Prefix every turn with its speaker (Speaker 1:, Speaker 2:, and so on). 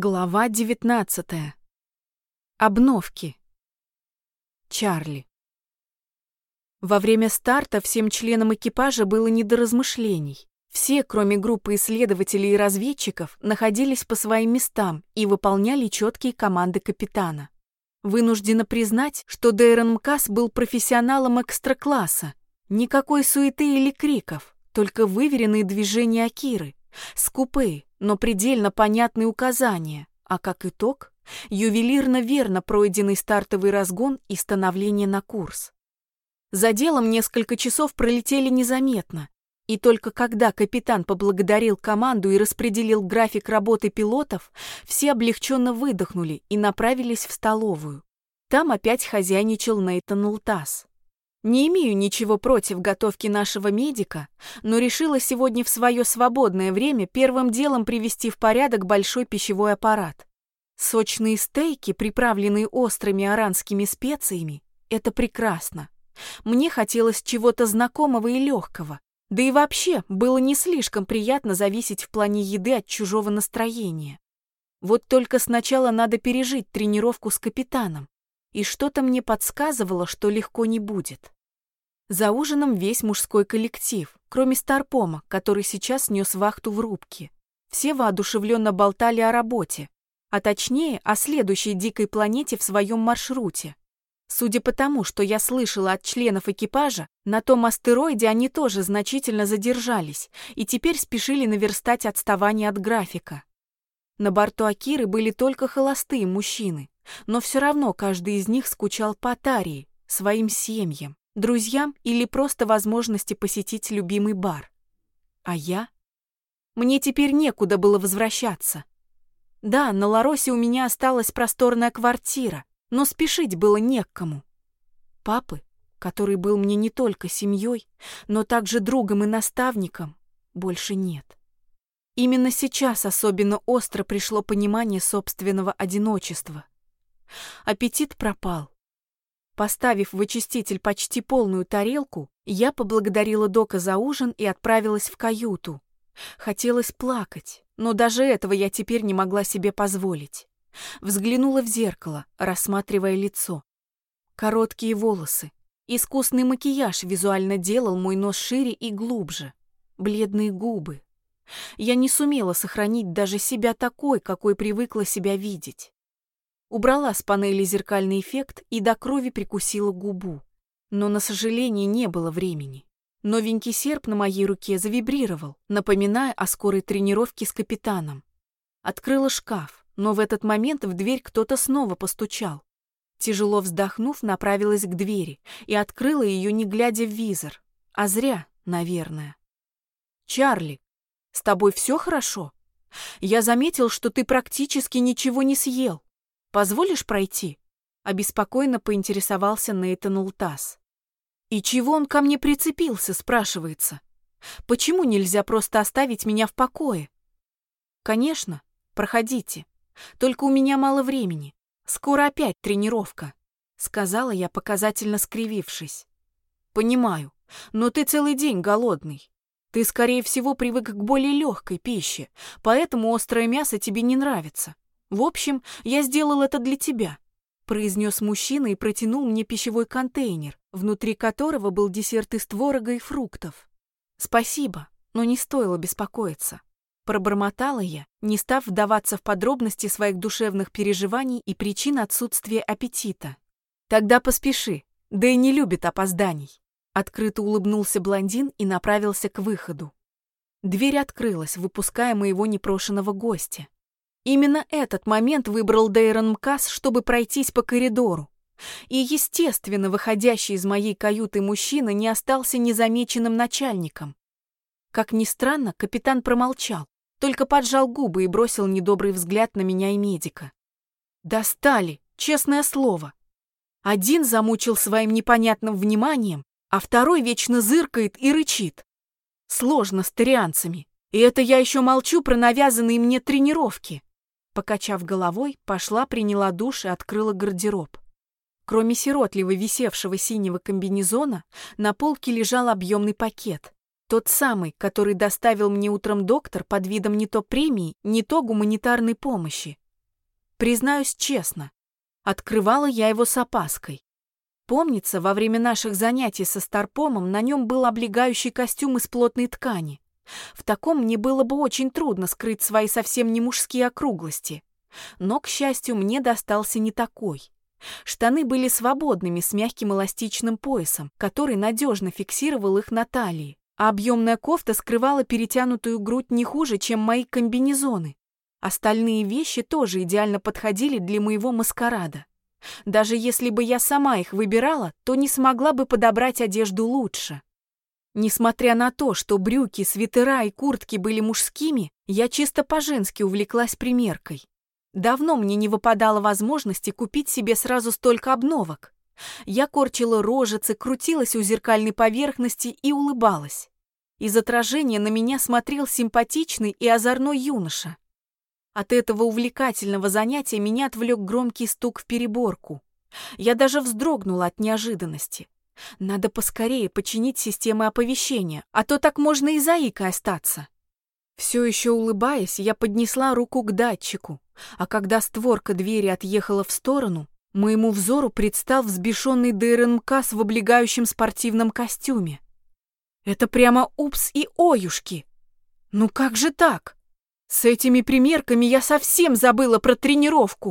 Speaker 1: Глава 19. Обновки. Чарли. Во время старта всем членам экипажа было не до размышлений. Все, кроме группы исследователей и разведчиков, находились по своим местам и выполняли четкие команды капитана. Вынуждена признать, что Дейрон Мкас был профессионалом экстра-класса. Никакой суеты или криков, только выверенные движения Акиры, скупые, но предельно понятные указания, а как итог – ювелирно верно пройденный стартовый разгон и становление на курс. За делом несколько часов пролетели незаметно, и только когда капитан поблагодарил команду и распределил график работы пилотов, все облегченно выдохнули и направились в столовую. Там опять хозяйничал Нейтан Лтас. Не имею ничего против готовки нашего медика, но решила сегодня в свое свободное время первым делом привести в порядок большой пищевой аппарат. Сочные стейки, приправленные острыми аранскими специями, это прекрасно. Мне хотелось чего-то знакомого и легкого, да и вообще было не слишком приятно зависеть в плане еды от чужого настроения. Вот только сначала надо пережить тренировку с капитаном и что-то мне подсказывало, что легко не будет. За ужином весь мужской коллектив, кроме Старпома, который сейчас нес вахту в рубке. Все воодушевленно болтали о работе, а точнее о следующей дикой планете в своем маршруте. Судя по тому, что я слышала от членов экипажа, на том астероиде они тоже значительно задержались и теперь спешили наверстать отставание от графика. На борту Акиры были только холостые мужчины, но все равно каждый из них скучал по Тарии, своим семьям, друзьям или просто возможности посетить любимый бар. А я? Мне теперь некуда было возвращаться. Да, на Ларосе у меня осталась просторная квартира, но спешить было не к кому. Папы, который был мне не только семьей, но также другом и наставником, больше нет. Именно сейчас особенно остро пришло понимание собственного одиночества. Аппетит пропал. Поставив в очиститель почти полную тарелку, я поблагодарила Дока за ужин и отправилась в каюту. Хотелось плакать, но даже этого я теперь не могла себе позволить. Взглянула в зеркало, рассматривая лицо. Короткие волосы. Искусный макияж визуально делал мой нос шире и глубже. Бледные губы. Я не сумела сохранить даже себя такой, какой привыкла себя видеть. Убрала с панели зеркальный эффект и до крови прикусила губу. Но, на сожаление, не было времени. Новенький серп на моей руке завибрировал, напоминая о скорой тренировке с капитаном. Открыла шкаф, но в этот момент в дверь кто-то снова постучал. Тяжело вздохнув, направилась к двери и открыла ее, не глядя в визор. А зря, наверное. «Чарли, с тобой все хорошо? Я заметил, что ты практически ничего не съел. Позволишь пройти?» Обеспокоенно поинтересовался Нейтан Ултас. «И чего он ко мне прицепился?» спрашивается. «Почему нельзя просто оставить меня в покое?» «Конечно, проходите. Только у меня мало времени. Скоро опять тренировка», сказала я, показательно скривившись. «Понимаю, но ты целый день голодный. Ты, скорее всего, привык к более легкой пище, поэтому острое мясо тебе не нравится. В общем, я сделал это для тебя», произнес мужчина и протянул мне пищевой контейнер, внутри которого был десерт из творога и фруктов. «Спасибо, но не стоило беспокоиться». Пробормотала я, не став вдаваться в подробности своих душевных переживаний и причин отсутствия аппетита. «Тогда поспеши, да и не любит опозданий». Открыто улыбнулся блондин и направился к выходу. Дверь открылась, выпуская моего непрошенного гостя. Именно этот момент выбрал Дейрон Мкас, чтобы пройтись по коридору. И, естественно, выходящий из моей каюты мужчина не остался незамеченным начальником. Как ни странно, капитан промолчал, только поджал губы и бросил недобрый взгляд на меня и медика. Достали, честное слово. Один замучил своим непонятным вниманием, а второй вечно зыркает и рычит. Сложно с тарианцами. И это я еще молчу про навязанные мне тренировки. Покачав головой, пошла, приняла душ и открыла гардероб. Кроме сиротливо висевшего синего комбинезона, на полке лежал объемный пакет. Тот самый, который доставил мне утром доктор под видом не то премии, не то гуманитарной помощи. Признаюсь честно, открывала я его с опаской. Помнится, во время наших занятий со Старпомом на нем был облегающий костюм из плотной ткани. В таком мне было бы очень трудно скрыть свои совсем не мужские округлости. Но, к счастью, мне достался не такой. Штаны были свободными с мягким эластичным поясом, который надежно фиксировал их на талии, а объемная кофта скрывала перетянутую грудь не хуже, чем мои комбинезоны. Остальные вещи тоже идеально подходили для моего маскарада. Даже если бы я сама их выбирала, то не смогла бы подобрать одежду лучше. Несмотря на то, что брюки, свитера и куртки были мужскими, я чисто по-женски увлеклась примеркой. Давно мне не выпадало возможности купить себе сразу столько обновок. Я корчила рожицы, крутилась у зеркальной поверхности и улыбалась. Из отражения на меня смотрел симпатичный и озорной юноша. От этого увлекательного занятия меня отвлек громкий стук в переборку. Я даже вздрогнула от неожиданности. Надо поскорее починить системы оповещения, а то так можно и заикой остаться. Все еще улыбаясь, я поднесла руку к датчику, а когда створка двери отъехала в сторону, моему взору предстал взбешенный ДРНК в облегающем спортивном костюме. Это прямо упс и оюшки! Ну как же так? С этими примерками я совсем забыла про тренировку.